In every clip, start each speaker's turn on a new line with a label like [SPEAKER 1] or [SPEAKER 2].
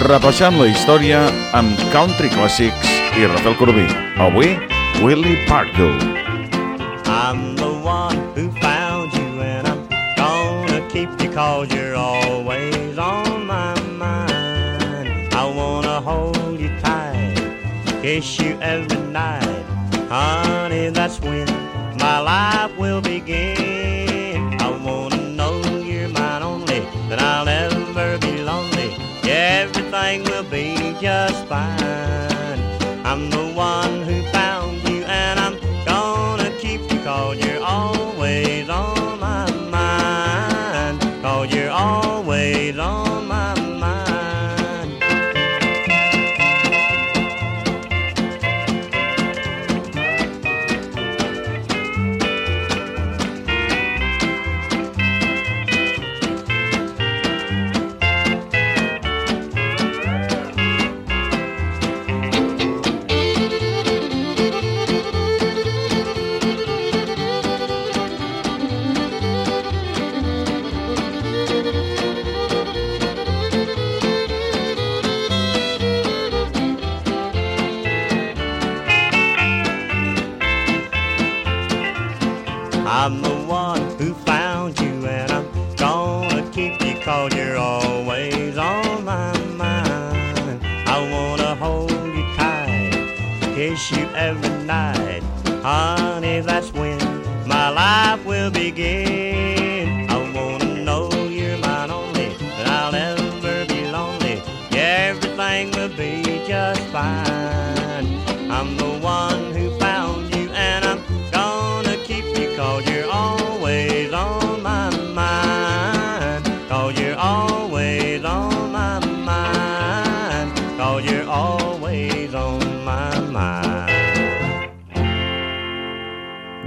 [SPEAKER 1] repassant la història amb Country Classics i Rafael Corbí. Avui, Willie Parkdale.
[SPEAKER 2] I'm the one who found you and I'm gonna keep you cause you're always on my mind. I wanna hold you tight, kiss you every night. Honey, that's when my life will begin. Everything will be just fine.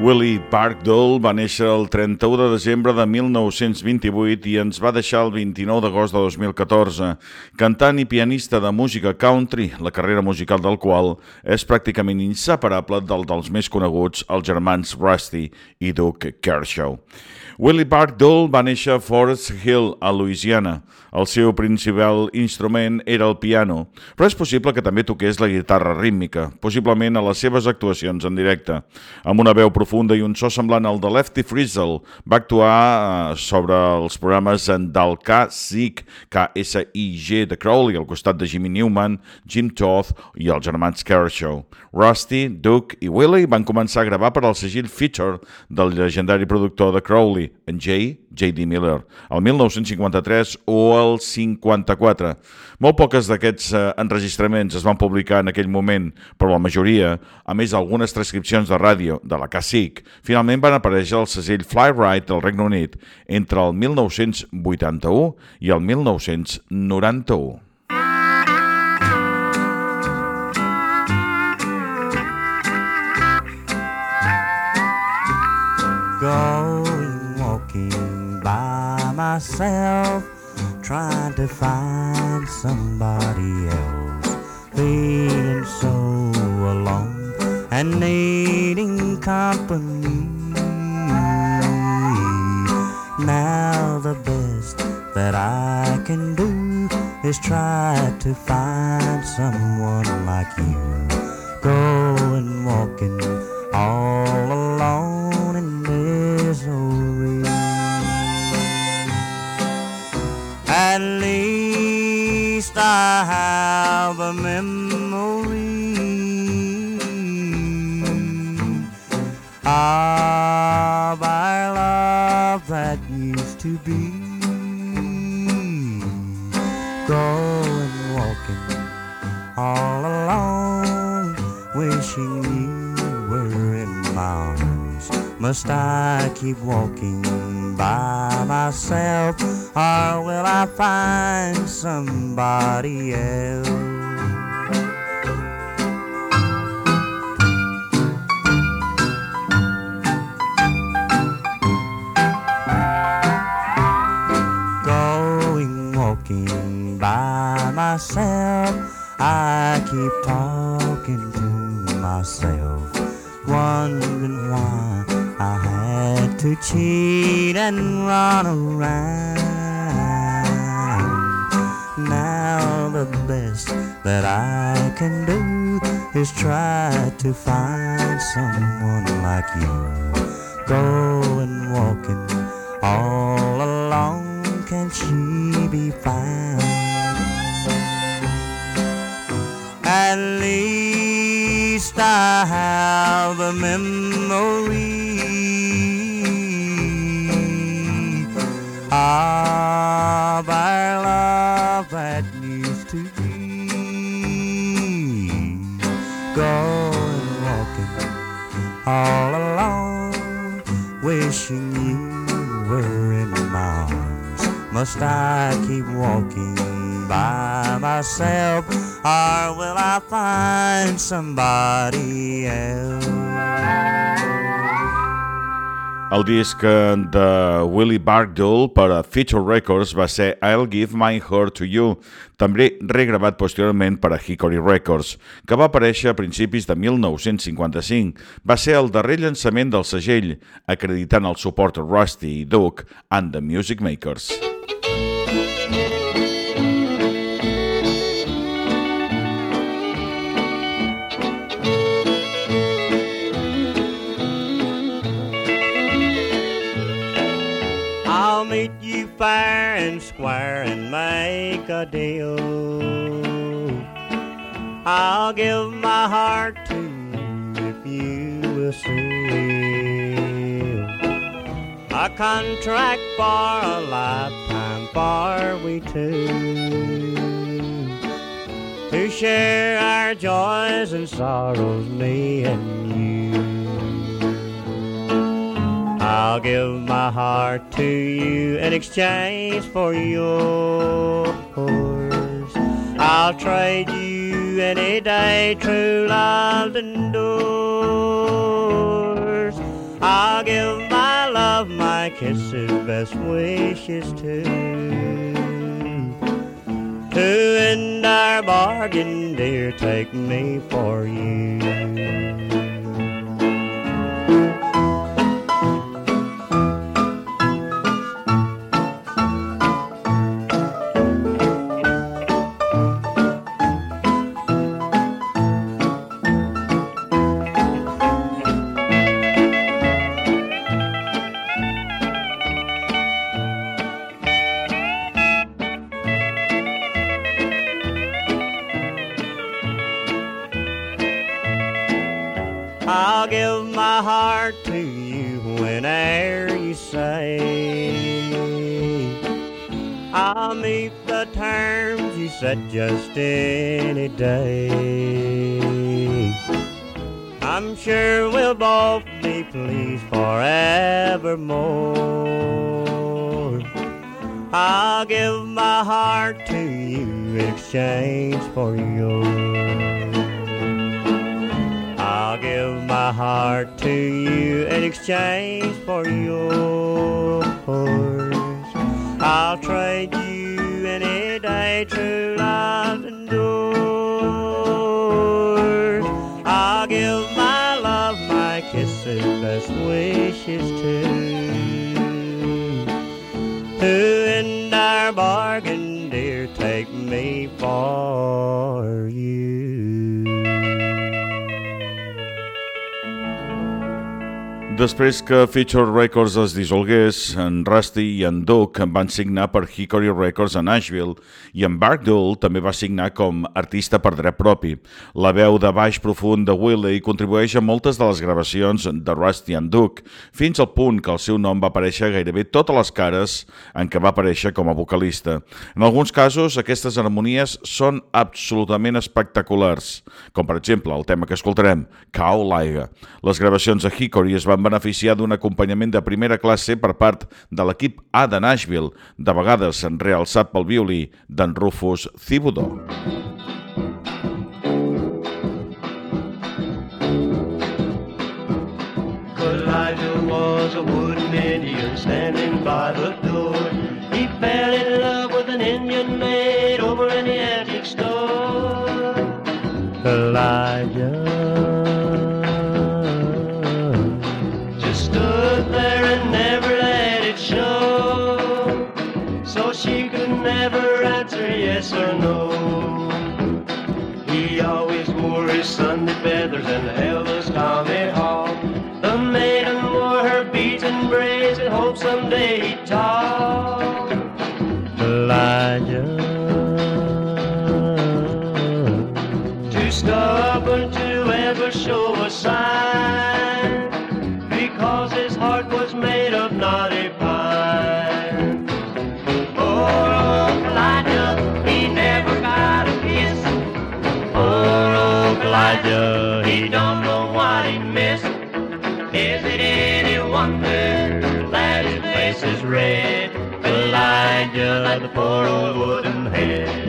[SPEAKER 1] Willie Parkdale va néixer el 31 de desembre de 1928 i ens va deixar el 29 d'agost de 2014. Cantant i pianista de música country, la carrera musical del qual és pràcticament inseparable del dels més coneguts, els germans Rusty i Duke Kershaw. Willie Parkdale va néixer a Forest Hill, a Louisiana. El seu principal instrument era el piano, però és possible que també toqués la guitarra rítmica, possiblement a les seves actuacions en directe. Amb una veu profunda i un so semblant al de Lefty Frizzle, va actuar eh, sobre els programes del K-SIG, K-S-I-G de Crowley, al costat de Jimmy Newman, Jim Toth i els germans Kershaw. Rusty, Duke i Willie van començar a gravar per al segell Feature del llegendari productor de Crowley, en J. J.D. Miller, el 1953 o el 54. Molt poques d'aquests eh, enregistraments es van publicar en aquell moment, però la majoria, a més algunes transcripcions de ràdio de la CACIC, finalment van aparèixer al segell Flyride del Regne Unit entre el 1981 i el 1991.
[SPEAKER 2] going walking by myself, trying to find somebody else, feeling so alone and needing company. Now the best that I can do is try to find someone like you. Going walking all alone I have a memory of our love that used to be. Going walking all alone, wishing you were in my arms. Must I keep walking by myself, or will I find somebody else? Going walking by myself, I keep talking to myself, wondering why I had to cheat and run around. That I can do is try to find someone like you. Going walking all alone, can she be found? At least I have a memory ah, of Going walking all alone, wishing you were in my arms. Must I keep walking by myself, or will I find somebody else?
[SPEAKER 1] El disc de Willie Barkdoll per a Feature Records va ser I'll Give My Heart to You, també regravat posteriorment per a Hickory Records, que va aparèixer a principis de 1955. Va ser el darrer llançament del segell, acreditant el suport Rusty i Duke and the Music Makers.
[SPEAKER 2] Fair and square and make a deal. I'll give my heart to you if you will seal a contract for a lifetime for we two to share our joys and sorrows, me and you. I'll give my heart to you in exchange for yours. I'll trade you any day, true love endures. I'll give my love, my kisses, best wishes too. To end our bargain, dear, take me for you. Just any day. I'm sure we'll both be pleased forevermore. I'll give my heart to you in exchange for yours. I'll give my heart to you in exchange for yours. I'll trade
[SPEAKER 1] Després que Feature Records es dissolgués, en Rusty i en Duke van signar per Hickory Records a Nashville i en Barkdoll també va signar com artista per dret propi. La veu de baix profund de Willie contribueix a moltes de les gravacions de Rusty and Duke, fins al punt que el seu nom va aparèixer gairebé totes les cares en què va aparèixer com a vocalista. En alguns casos, aquestes harmonies són absolutament espectaculars, com per exemple el tema que escoltarem, Cow Laiga. Les gravacions de Hickory es van d'un acompanyament de primera classe per part de l'equip A de Nashville, de vegades realçat pel violí d'en Rufus Thibodeau.
[SPEAKER 3] Elijah was a wooden Indian standing by the door. He fell in and
[SPEAKER 2] Elvis Comet Hall. The maiden wore her beads and braids and hoped someday he'd talk. Red? Elijah, the poor old wooden head.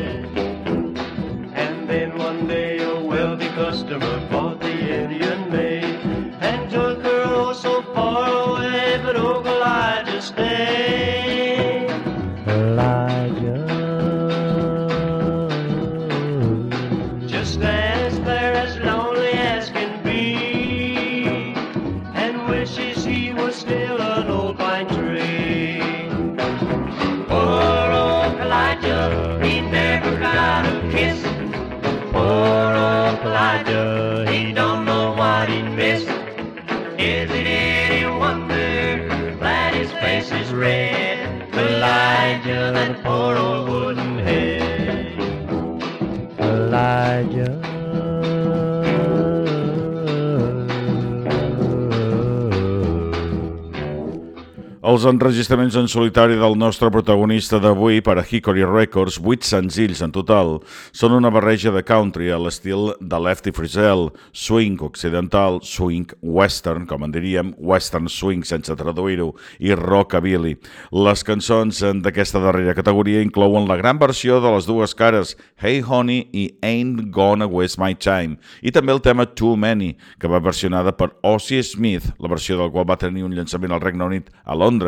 [SPEAKER 1] Els enregistraments en solitari del nostre protagonista d'avui per a Hickory Records, 8 senzills en total, són una barreja de country a l'estil de Lefty Frizzell, swing occidental, swing western, com en diríem, western swing sense traduir-ho, i rockabilly. Les cançons d'aquesta darrera categoria inclouen la gran versió de les dues cares, Hey Honey i Ain't Gonna Waste My Time, i també el tema Too Many, que va versionada per Ossie Smith, la versió del qual va tenir un llançament al Regne Unit a Londres,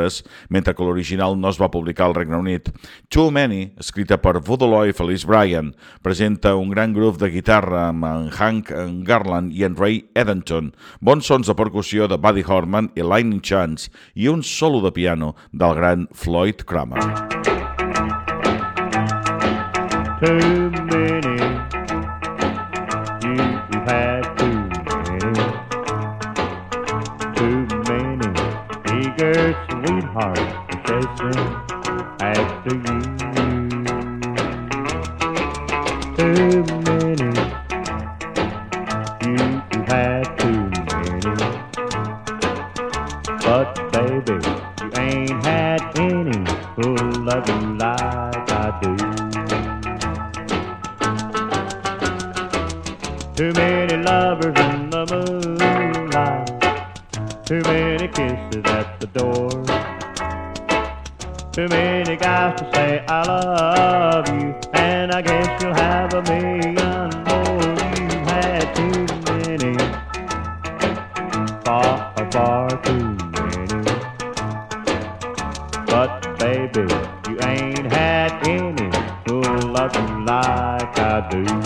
[SPEAKER 1] mentre que l'original no es va publicar al Regne Unit. Too Many, escrita per Voodoo i Felice Bryan, presenta un gran grup de guitarra amb en Hank en Garland i en Ray Edenton, bons sons de percussió de Buddy Horman i Lightning Chance i un solo de piano del gran Floyd Kramer.
[SPEAKER 2] Too many. Eager sweethearts chasing after you. Too many. You've had too many. But baby, you ain't had any who love you like I do. Too many lovers in the moonlight. Too many kisses door. Too many guys to say I love you, and I guess you'll have a million more. You had too many, far, far too many. But baby, you ain't had any who'll love you like I do.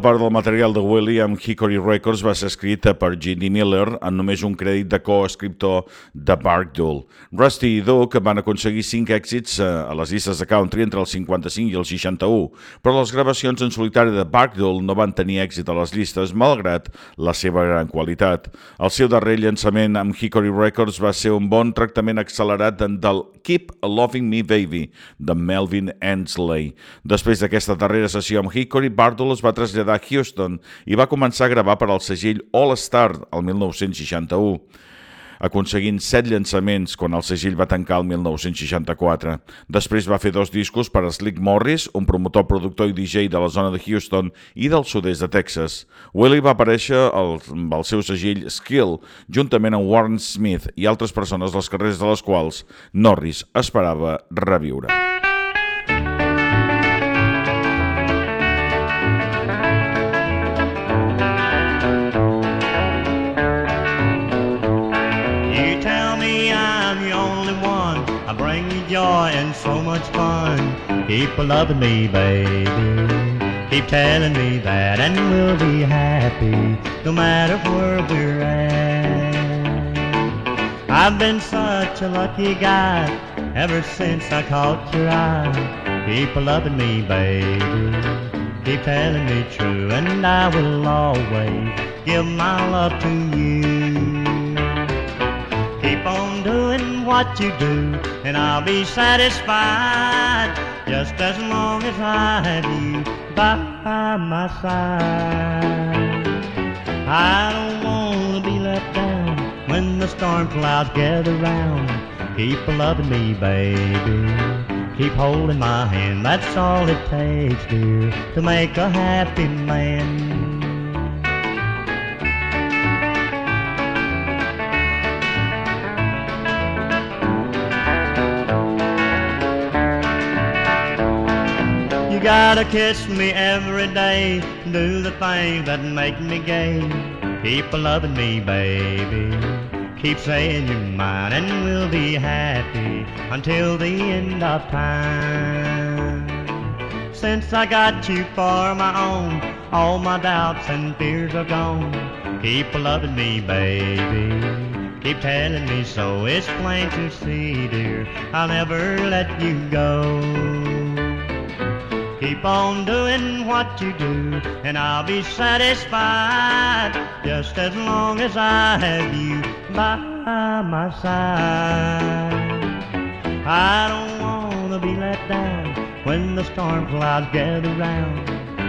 [SPEAKER 1] Part del material de Willie amb Hickory Records va ser escrita per Ginny Miller en només un crèdit de coescriptor de Barkdool. Rusty i Duke van aconseguir 5 èxits eh, a les llistes de country entre el 55 i el 61, però les gravacions en solitari de Barkdool no van tenir èxit a les llistes, malgrat la seva gran qualitat. El seu darrer llançament amb Hickory Records va ser un bon tractament accelerat del Keep Loving Me Baby, de Melvin Hensley. Després d'aquesta darrera sessió amb Hickory, Bartol es es va traslladar a Houston i va començar a gravar per al segell All Star el 1961 aconseguint set llançaments quan el segell va tancar el 1964. Després va fer dos discos per a Slick Morris, un promotor, productor i DJ de la zona de Houston i del sud-est de Texas. Willie va aparèixer al, el seu segell Skill, juntament amb Warren Smith i altres persones dels carrers de les quals Norris esperava reviure.
[SPEAKER 2] Joy and so much fun. Keep loving me, baby. Keep telling me that, and we'll be happy no matter where we're at. I've been such a lucky guy ever since I caught your eye. Keep loving me, baby. Keep telling me true, and I will always give my love to you. Doing what you do, and I'll be satisfied just as long as I have you by my side. I don't want to be let down when the storm clouds gather round. Keep loving me, baby. Keep holding my hand, that's all it takes, dear, to make a happy man. Gotta kiss me every day, do the things that make me gay. Keep loving me, baby. Keep saying you're mine, and we'll be happy until the end of time. Since I got you for my own, all my doubts and fears are gone. Keep loving me, baby. Keep telling me so, it's plain to see, dear. I'll never let you go. Keep on doing what you do, and I'll be satisfied just as long as I have you by my side. I don't want to be let down when the storm clouds gather round.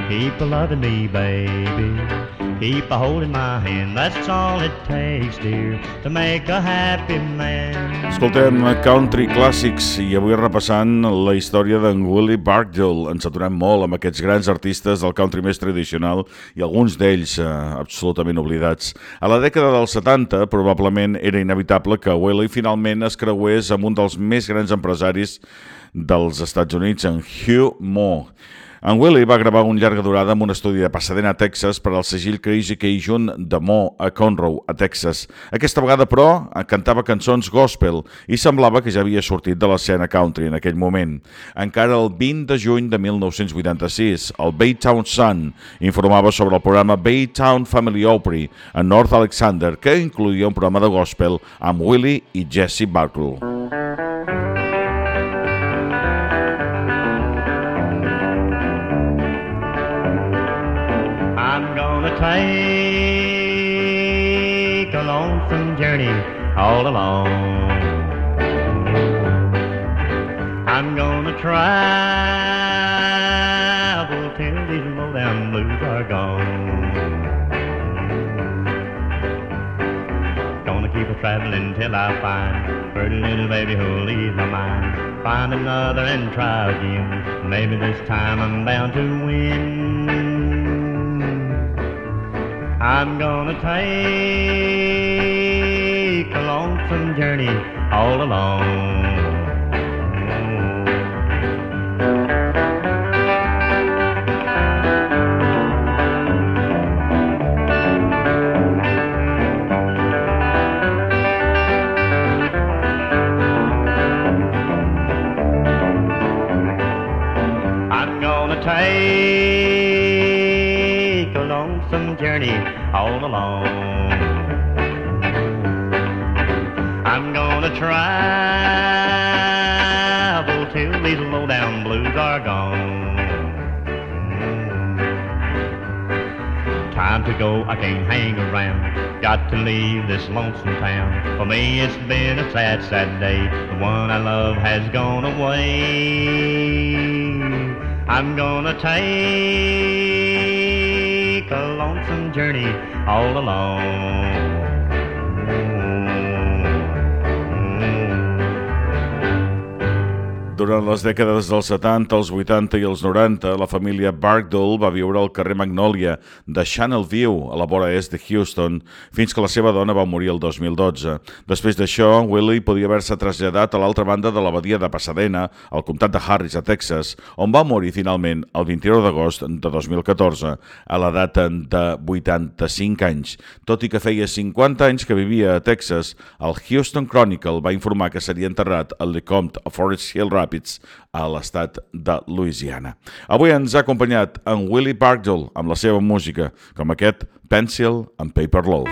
[SPEAKER 2] Keep loving me, baby. Keep a holding my hand, that's all it takes, dear, to make a happy man.
[SPEAKER 1] Escoltem Country Classics i avui repassant la història d'en Willie Barkdale. Ens aturem molt amb aquests grans artistes del country més tradicional i alguns d'ells eh, absolutament oblidats. A la dècada dels 70 probablement era inevitable que Willie finalment es creués amb un dels més grans empresaris dels Estats Units, en Hugh Moore. En Willie va gravar un llarga durada en un estudi de Pasadena, Texas, per al segell Crazy Cajun de Mo a Conroe, a Texas. Aquesta vegada, però, cantava cançons gospel i semblava que ja havia sortit de l'escena country en aquell moment. Encara el 20 de juny de 1986, el Baytown Sun informava sobre el programa Baytown Family Opry a North Alexander, que incluïa un programa de gospel amb Willie i Jesse Barkle.
[SPEAKER 2] Take a lonesome journey all alone. I'm gonna travel till these low down blues are gone. Gonna keep a traveling till I find pretty little baby who'll ease my mind. Find another and try again. Maybe this time I'm bound to win. I'm gonna take a lonesome journey all alone. Travel till these low down blues are gone. Time to go, I can't hang around. Got to leave this lonesome town. For me, it's been a sad, sad day. The one I love has gone away. I'm gonna take a lonesome journey all alone.
[SPEAKER 1] Durant les dècades dels 70, els 80 i els 90, la família Barkdale va viure al carrer Magnolia de Channel View, a la vora est de Houston, fins que la seva dona va morir el 2012. Després d'això, Willie podia haver-se traslladat a l'altra banda de la badia de Pasadena, al comtat de Harris, a Texas, on va morir finalment el 29 d'agost de 2014, a l'edat de 85 anys. Tot i que feia 50 anys que vivia a Texas, el Houston Chronicle va informar que seria enterrat al Lecomte a Forest Hill Rapids, a l'estat de Louisiana. Avui ens ha acompanyat en Willie Barkdale amb la seva música, com aquest Pencil and Paper Love.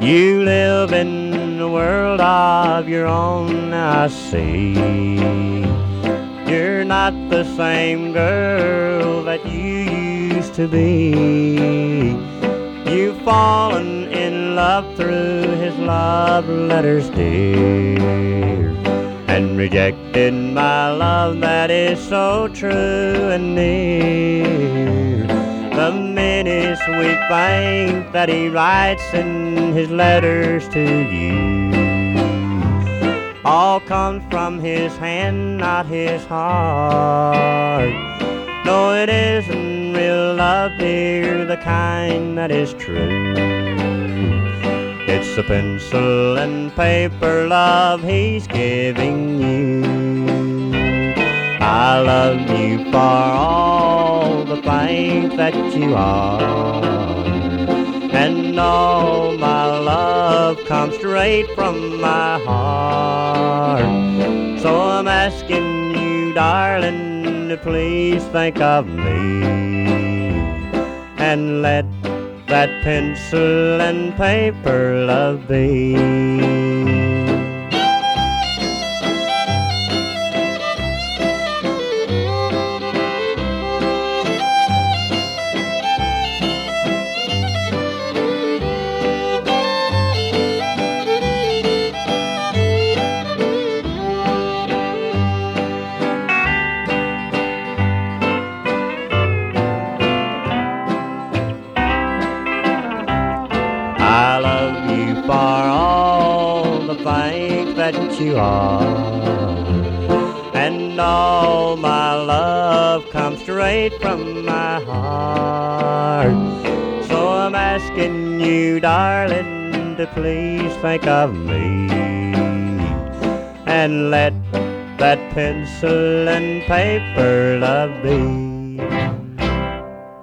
[SPEAKER 2] You live in a world of your own, I see. You're not the same girl that you used to be. You've fallen in love through his love letters, dear, and rejected my love that is so true and near. The many sweet things that he writes in his letters to you all come from his hand, not his heart. No, it isn't real love, dear, the kind that is true. It's a pencil and paper love he's giving you. I love you for all the things that you are. And all my love comes straight from my heart. So I'm asking you, darling, please think of me. And let that pencil and paper love be. From my heart. So I'm asking you, darling, to please think of me. And let that pencil and paper love be.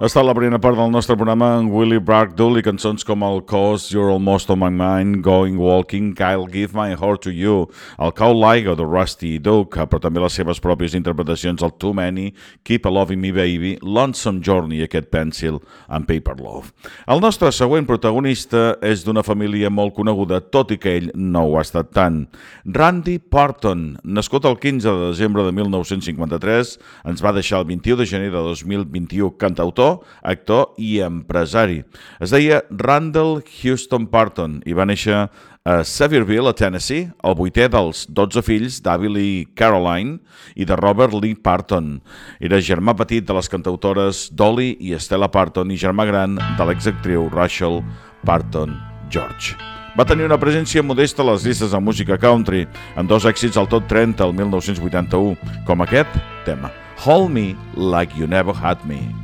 [SPEAKER 1] Ha estat la primera part del nostre programa amb Willie Barkdale i cançons com el Cause You're Almost On My Mind, Going Walking, I'll Give My Heart To You, el Cow Ligo de Rusty Duke, però també les seves pròpies interpretacions, el Too Many, Keep a Loving Me Baby, Lonesome Journey i aquest Pencil and Paper Love. El nostre següent protagonista és d'una família molt coneguda, tot i que ell no ho ha estat tant. Randy Parton, nascut el 15 de desembre de 1953, ens va deixar el 21 de gener de 2021 cantautor, actor i empresari. Es deia Randall Houston Parton i va néixer a Sevierville, a Tennessee, el vuitè dels 12 fills d'Avi Lee Caroline i de Robert Lee Parton. Era germà petit de les cantautores Dolly i Stella Parton i germà gran de l'exactriu Rachel Parton George. Va tenir una presència modesta a les llistes de música country, amb dos èxits al top 30 el 1981, com aquest tema, Hold Me Like You Never Had Me.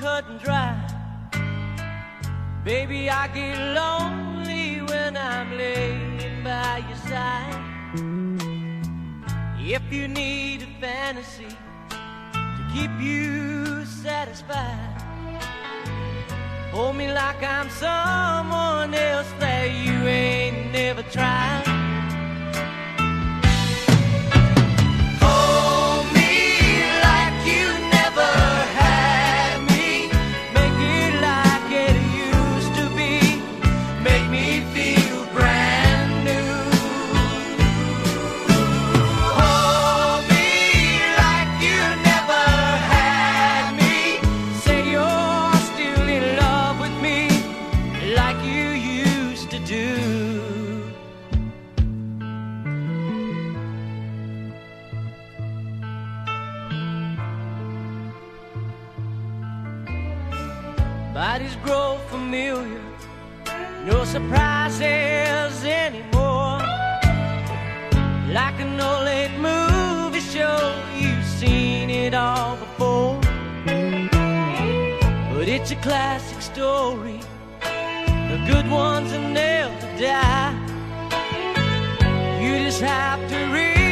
[SPEAKER 4] Cut and dry. Baby, I get lonely when I'm laying by your side. If you need a fantasy To keep you satisfied Hold me like I'm someone else that you ain't never tried
[SPEAKER 5] grow familiar, no surprises anymore. Like an old late movie show, you've seen it all before. But it's a classic story. The good ones are nailed to die. You just have to read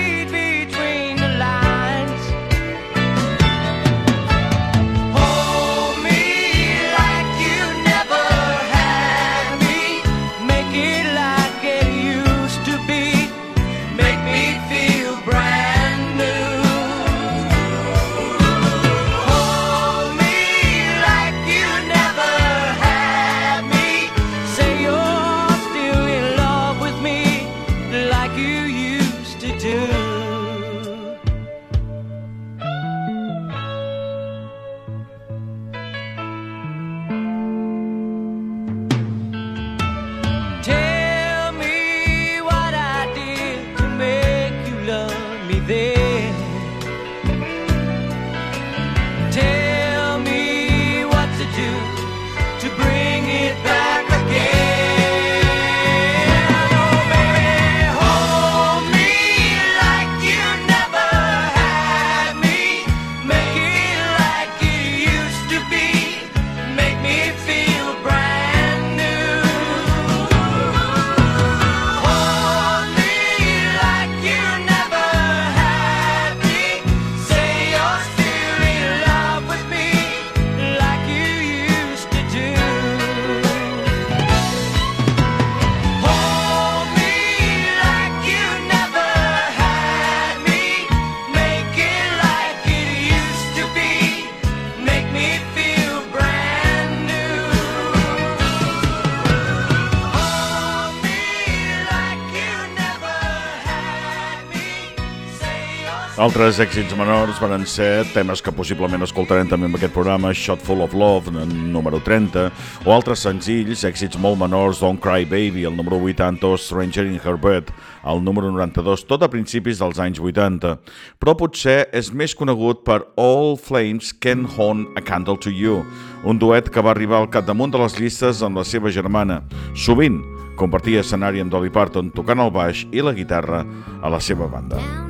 [SPEAKER 1] Altres èxits menors van ser temes que possiblement escoltarem també en aquest programa, Shot Full of Love, número 30, o altres senzills, èxits molt menors, Don't Cry Baby, el número 80, o Stranger in Her Bed, el número 92, tot a principis dels anys 80. Però potser és més conegut per All Flames Can Hold a Candle to You, un duet que va arribar al capdamunt de les llistes amb la seva germana. Sovint compartia escenari amb Dolly Parton tocant el baix i la guitarra a la seva banda.
[SPEAKER 6] Downtown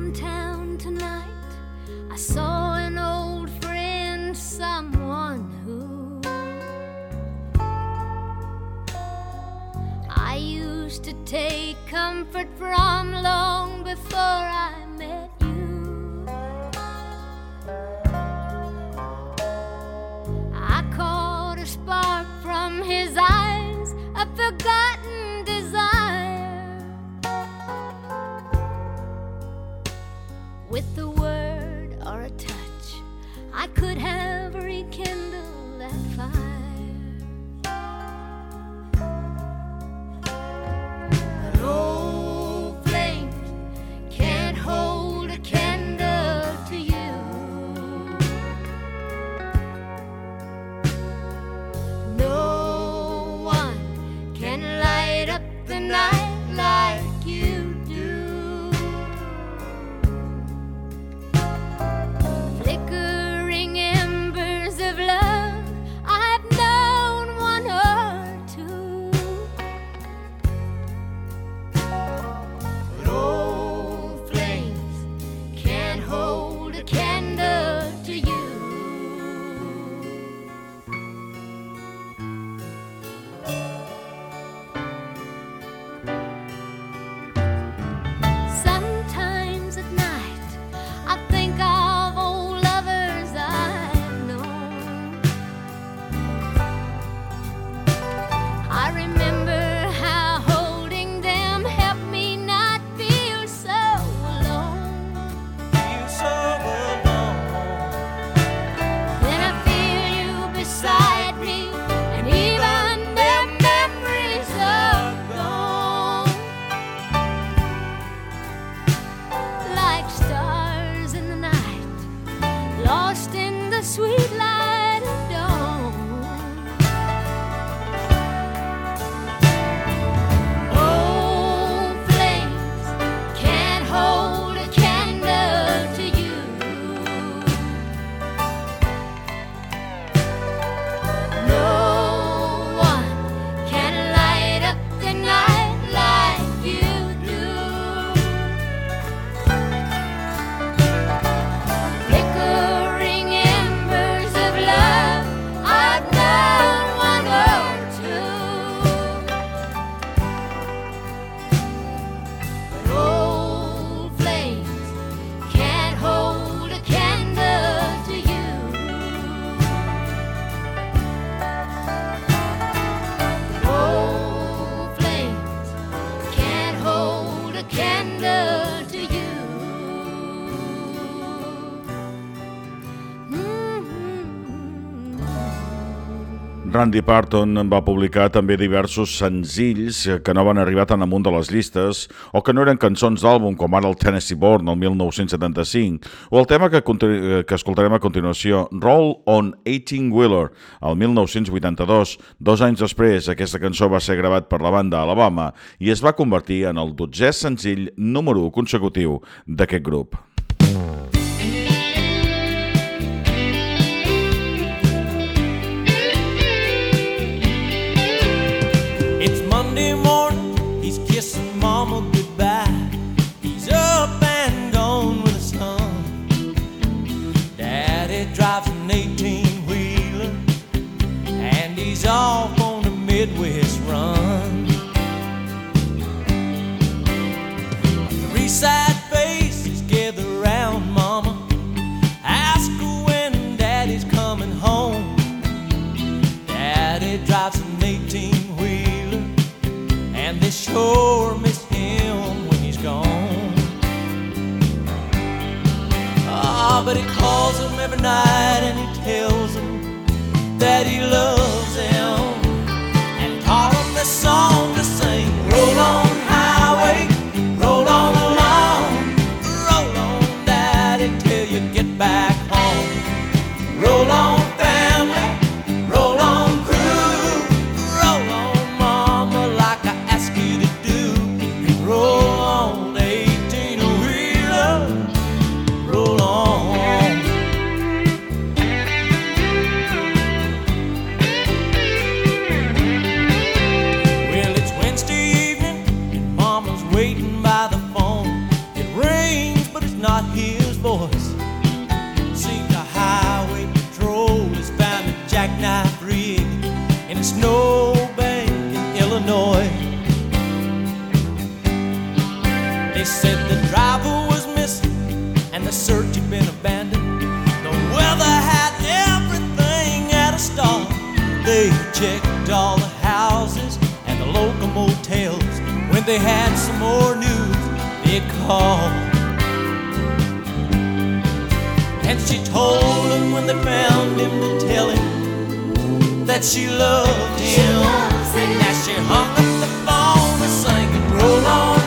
[SPEAKER 6] comfort from long before I met you. I caught a spark from his eyes, a forgotten desire. With a word or a touch, I could have rekindled
[SPEAKER 1] Randy Parton va publicar també diversos senzills que no van arribar tan amunt de les llistes o que no eren cançons d'àlbum com ara el Tennessee Born el 1975 o el tema que, que escoltarem a continuació Roll on 18 Wheeler el 1982. Dos anys després aquesta cançó va ser gravat per la banda Alabama i es va convertir en el dotzè senzill número 1 consecutiu d'aquest grup.
[SPEAKER 4] Sure miss him when he's gone. Ah, but he calls him every night and he tells him that he loves church had been abandoned. The weather had everything at a stall. They checked all the houses and the local motels. When they had some more news, they called. And she told them when they found him to tell him that she loved him. She loves him. And that she hung up the phone and sang and rolled on.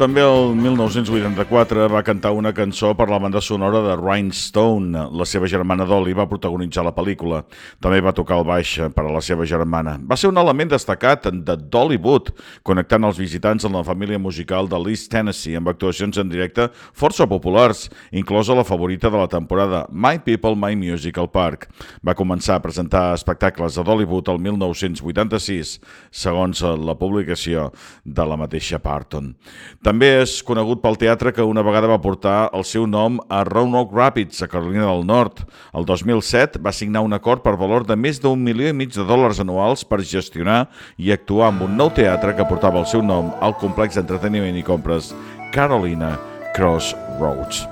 [SPEAKER 1] També el 1984 va cantar una cançó per la banda sonora de Rhinestone. La seva germana Dolly va protagonitzar la pel·lícula. També va tocar el baix per a la seva germana. Va ser un element destacat de Dollywood, connectant els visitants amb la família musical de l'East Tennessee amb actuacions en directe força populars, inclosa la favorita de la temporada My People, My Musical Park. Va començar a presentar espectacles a Dollywood el 1986, segons la publicació de la mateixa Parton. També és conegut pel teatre que una vegada va portar el seu nom a Roanoke Rapids, a Carolina del Nord. El 2007 va signar un acord per valor de més d'un milió i mig de dòlars anuals per gestionar i actuar amb un nou teatre que portava el seu nom al complex d'entreteniment i compres Carolina Crossroads.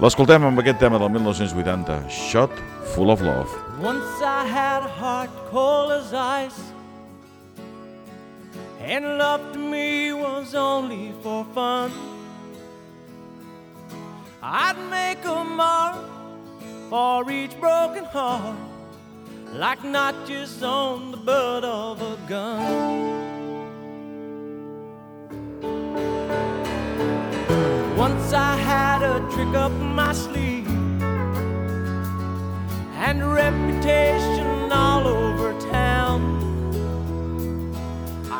[SPEAKER 1] L'escoltem amb aquest tema del 1980, Shot Full of Love.
[SPEAKER 4] Once I had a heart cold as ice, and love to me was only for fun. I'd make a mark for each broken heart, like notches on the butt of a gun. Once I had a trick up my sleeve and reputation all over town.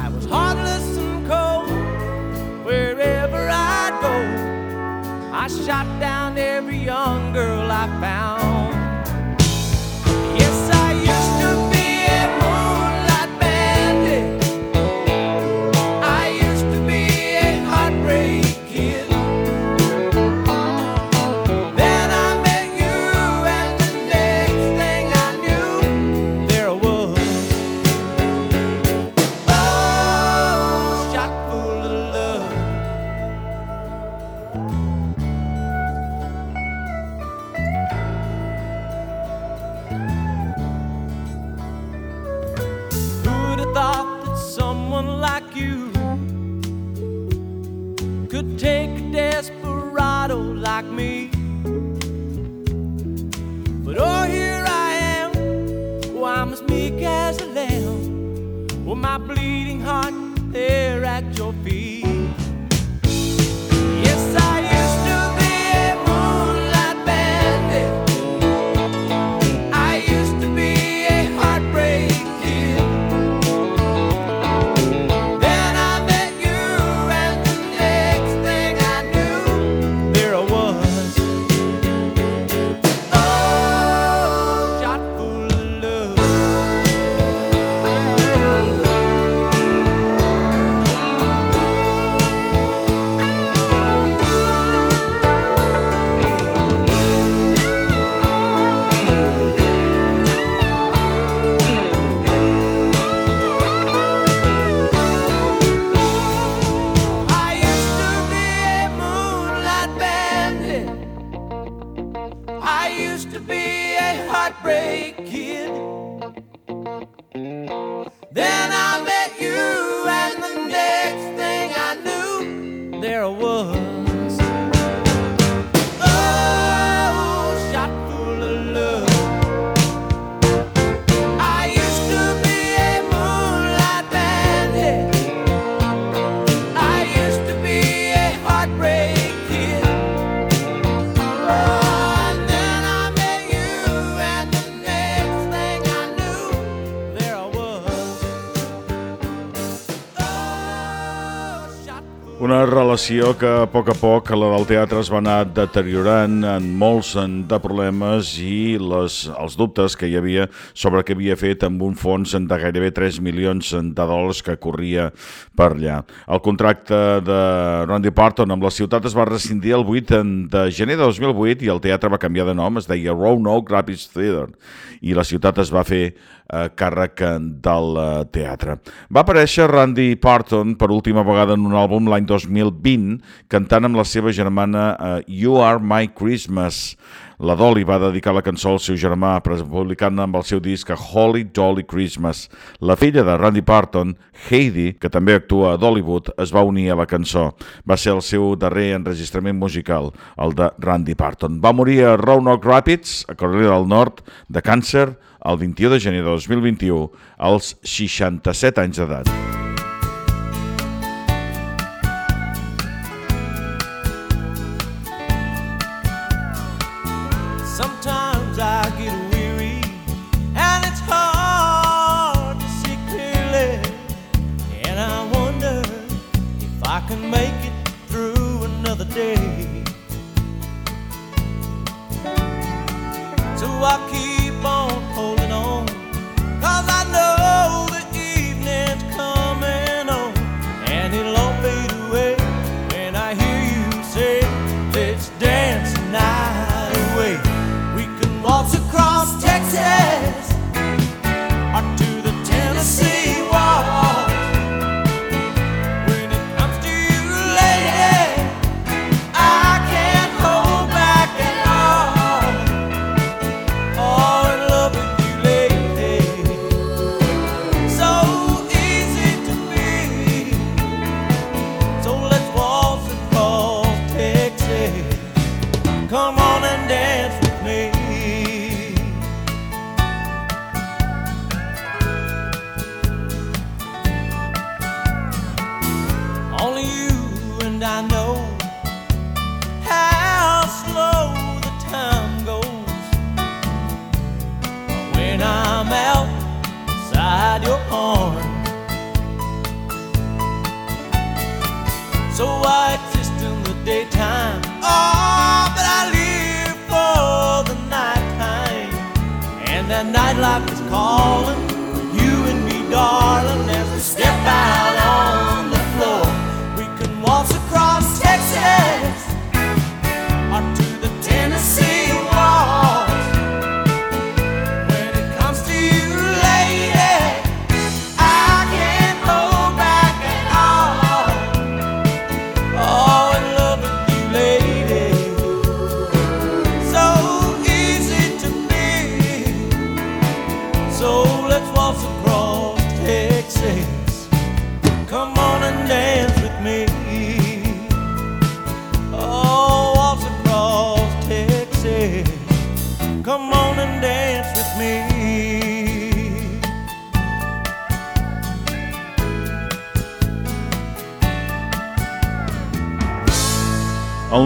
[SPEAKER 4] I was heartless and cold wherever I'd go. I shot down every young girl I found. To be a heartbreak kid.
[SPEAKER 1] Relació que a poc a poc la del teatre es va anar deteriorant en molts de problemes i les, els dubtes que hi havia sobre què havia fet amb un fons de gairebé 3 milions de dòlars que corria per allà. El contracte de Randy Parton amb la ciutat es va rescindir el 8 de gener de 2008 i el teatre va canviar de nom, es deia Roanoke Rapids Theatre i la ciutat es va fer a càrrec del eh, teatre. Va aparèixer Randy Parton per última vegada en un àlbum l'any 2020 cantant amb la seva germana eh, You Are My Christmas. La Dolly va dedicar la cançó al seu germà, publicant amb el seu disc a Holy Dolly Christmas. La filla de Randy Parton, Heidi, que també actua a Dollywood, es va unir a la cançó. Va ser el seu darrer enregistrament musical, el de Randy Parton. Va morir a Roanoke Rapids, a Carolina del Nord, de càncer, el 21 de gener de 2021, als 67 anys d'edat.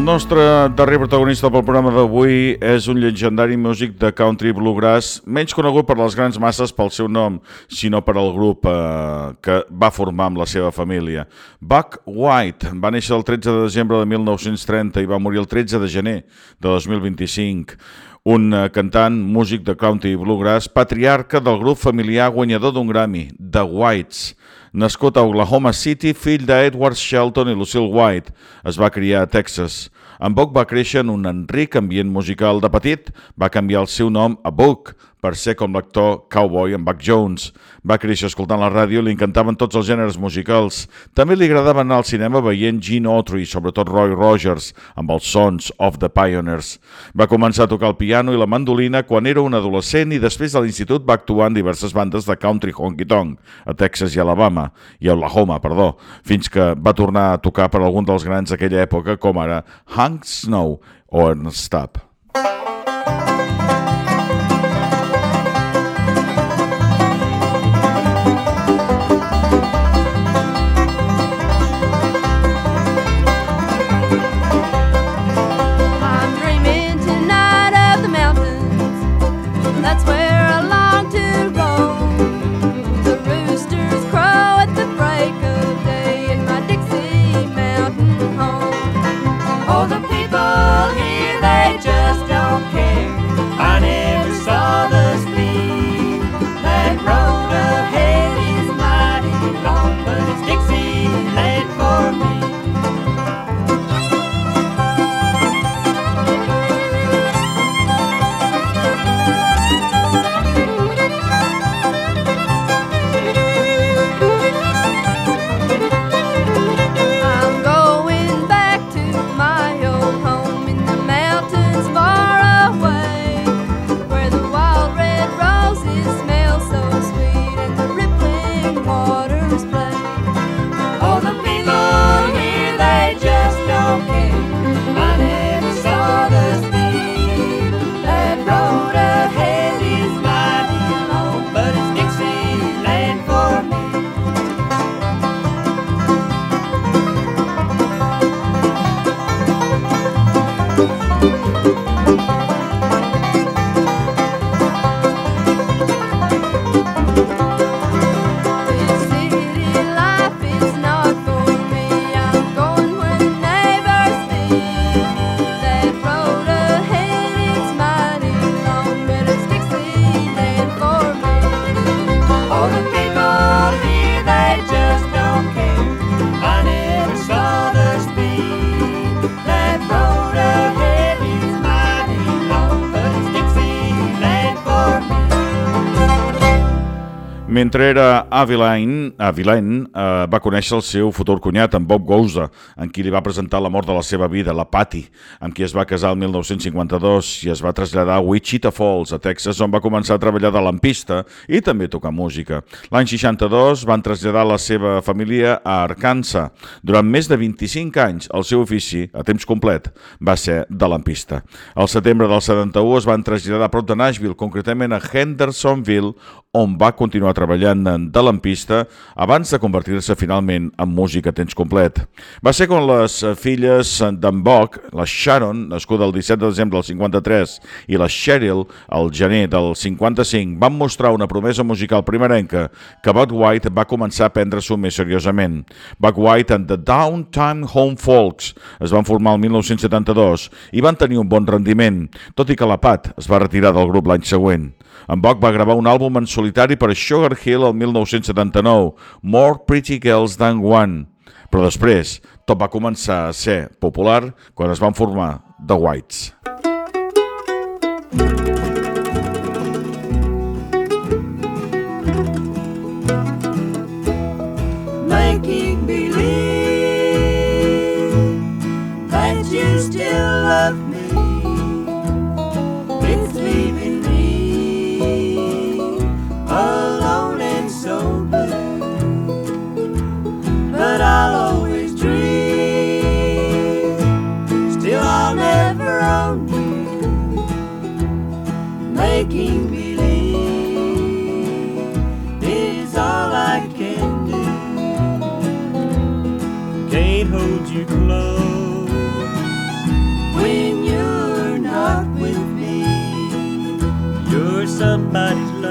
[SPEAKER 1] Nostre darrer protagonista pel programa d'avui és un llegendari músic de country bluegrass, menys conegut per les grans masses pel seu nom, sinó per al grup eh, que va formar amb la seva família. Buck White va néixer el 13 de desembre de 1930 i va morir el 13 de gener de 2025 un eh, cantant, músic de country bluegrass, patriarca del grup familiar guanyador d'un Grammy, The Whites. Nascut a Oklahoma City, fill d'Edward Shelton i Lucille White, es va criar a Texas. En Buck va créixer en un enric ambient musical de petit, va canviar el seu nom a Buck per ser com l'actor cowboy en Buck Jones. Va créixer escoltant la ràdio i li encantaven tots els gèneres musicals. També li agradava anar al cinema veient Gene Autry, sobretot Roy Rogers, amb els Sons of the Pioneers. Va començar a tocar el piano i la mandolina quan era un adolescent i després de l'institut va actuar en diverses bandes de country honky-tonk a Texas i Alabama, i a Oklahoma, perdó, fins que va tornar a tocar per algun dels grans d'aquella època com ara Hank Snow o Ernest Tubb.
[SPEAKER 7] That's where
[SPEAKER 1] Mentre era a Vilain, a Vilain eh, va conèixer el seu futur cunyat, en Bob Gouza, en qui li va presentar l'amor de la seva vida, la Patty, amb qui es va casar el 1952 i es va traslladar a Wichita Falls, a Texas, on va començar a treballar de lampista i també tocar música. L'any 62 van traslladar la seva família a Arkansas. Durant més de 25 anys, el seu ofici, a temps complet, va ser de lampista. Al setembre del 71 es van traslladar a prop de Nashville, concretament a Hendersonville, on va continuar treballant de lampista abans de convertir-se finalment en músic a temps complet. Va ser quan les filles d'en Boc, la Sharon, nascuda el 17 de desembre del 53, i la Cheryl, el gener del 55, van mostrar una promesa musical primerenca que Buck White va començar a prendre-s'ho més seriosament. Buck White and the Downtime Home Folks es van formar el 1972 i van tenir un bon rendiment, tot i que la Pat es va retirar del grup l'any següent. En Bock va gravar un àlbum en solitari per Sugar Hill el 1979, More Pretty Girls Than One. Però després, tot va començar a ser popular quan es van formar The Whites.
[SPEAKER 8] making
[SPEAKER 4] somebody's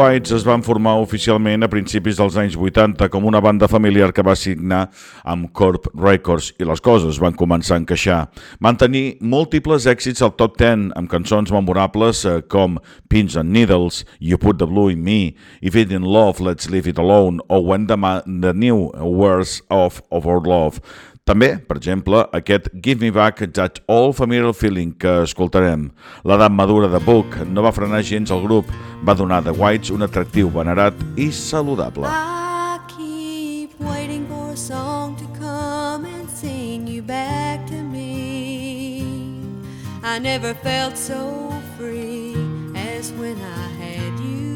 [SPEAKER 1] Whites es van formar oficialment a principis dels anys 80 com una banda familiar que va signar amb Corp Records i les coses van començar a encaixar. Van tenir múltiples èxits al top 10 amb cançons memorables eh, com Pins and Needles, You Put the Blue in Me, If It in Love, Let's Leave It Alone o When the, Ma the New Words of, of Our Love. També, per exemple, aquest Give Me Back That All Familiar Feeling que escoltarem. L'edat madura de Book no va frenar gens el grup, va donar a The Whites un atractiu venerat i saludable.
[SPEAKER 7] I keep waiting for a song to come and sing you back to me. I never felt so free as when I had you.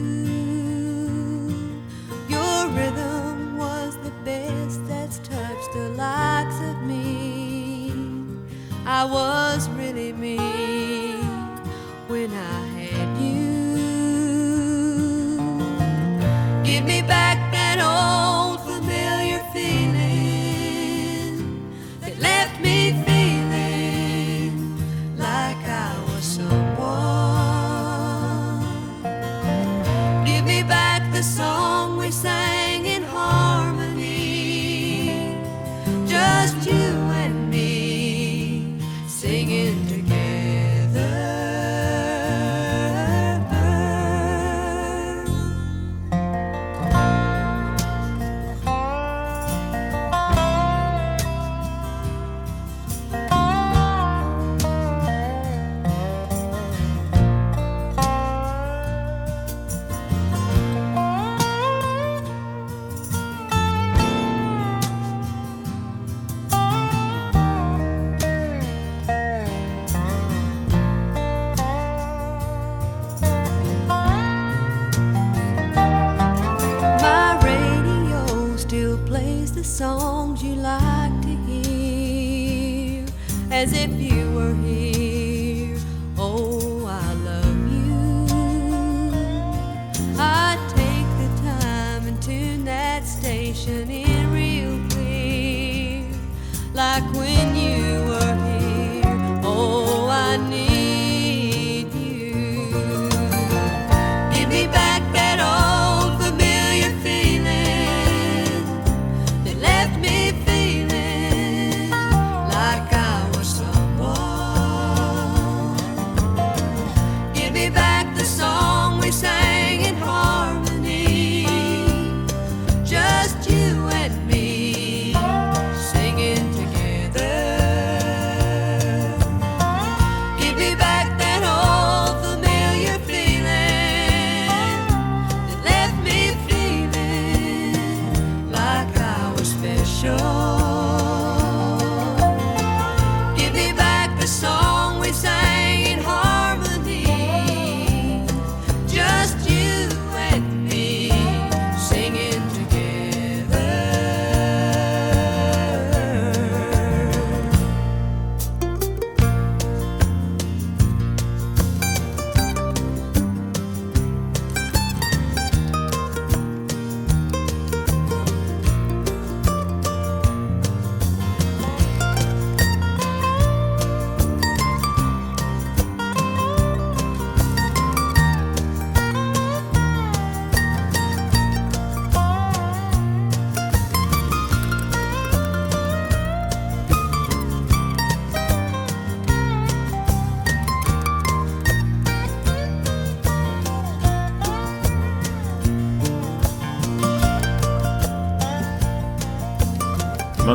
[SPEAKER 7] Your rhythm best that's touched the likes of me. I was really me when I had you. Give me back that old familiar feeling that left me feeling like I was someone. Give me back the song.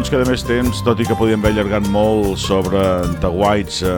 [SPEAKER 1] Queda més temps, tot i que podíem haver allargat molt sobre The Whites, eh,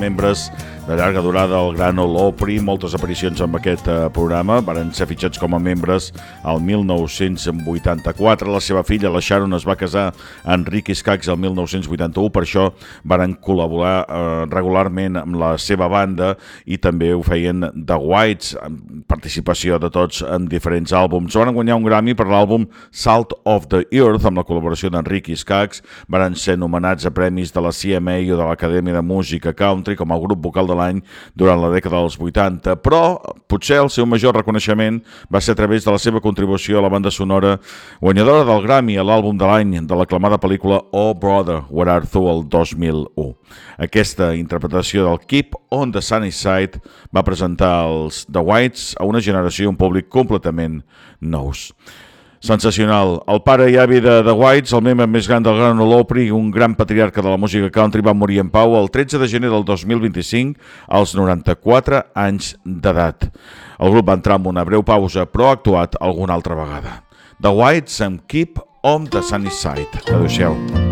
[SPEAKER 1] membres de llarga durada al Gran Ole Opry, moltes aparicions amb aquest eh, programa, van ser fitxats com a membres al 1984. La seva filla, la Sharon, es va casar amb Ricky Skaggs el 1981, per això van col·laborar eh, regularment amb la seva banda i també ho feien The Whites, amb participació de tots en diferents àlbums. Van guanyar un Grammy per l'àlbum Salt of the Earth amb la col·laboració d'en Ricky Skaggs, van ser nomenats a premis de la CMA o de l'Acadèmia de Música Country com a grup vocal de l'any durant la dècada dels 80, però potser el seu major reconeixement va ser a través de la seva contribució a la banda sonora guanyadora del Grammy a l'àlbum de l'any de l'aclamada pel·lícula Oh Brother, Where Art Thou el 2001. Aquesta interpretació del Keep on the Sunny Side va presentar els The Whites a una generació un públic completament nous. Sensacional. El pare i avi de The Whites, el membre més gran del Gran Ole Opry, un gran patriarca de la música country, va morir en pau el 13 de gener del 2025 als 94 anys d'edat. El grup va entrar en una breu pausa, però ha actuat alguna altra vegada. The Whites amb Keep on the Sunny Side. Adéu-siau.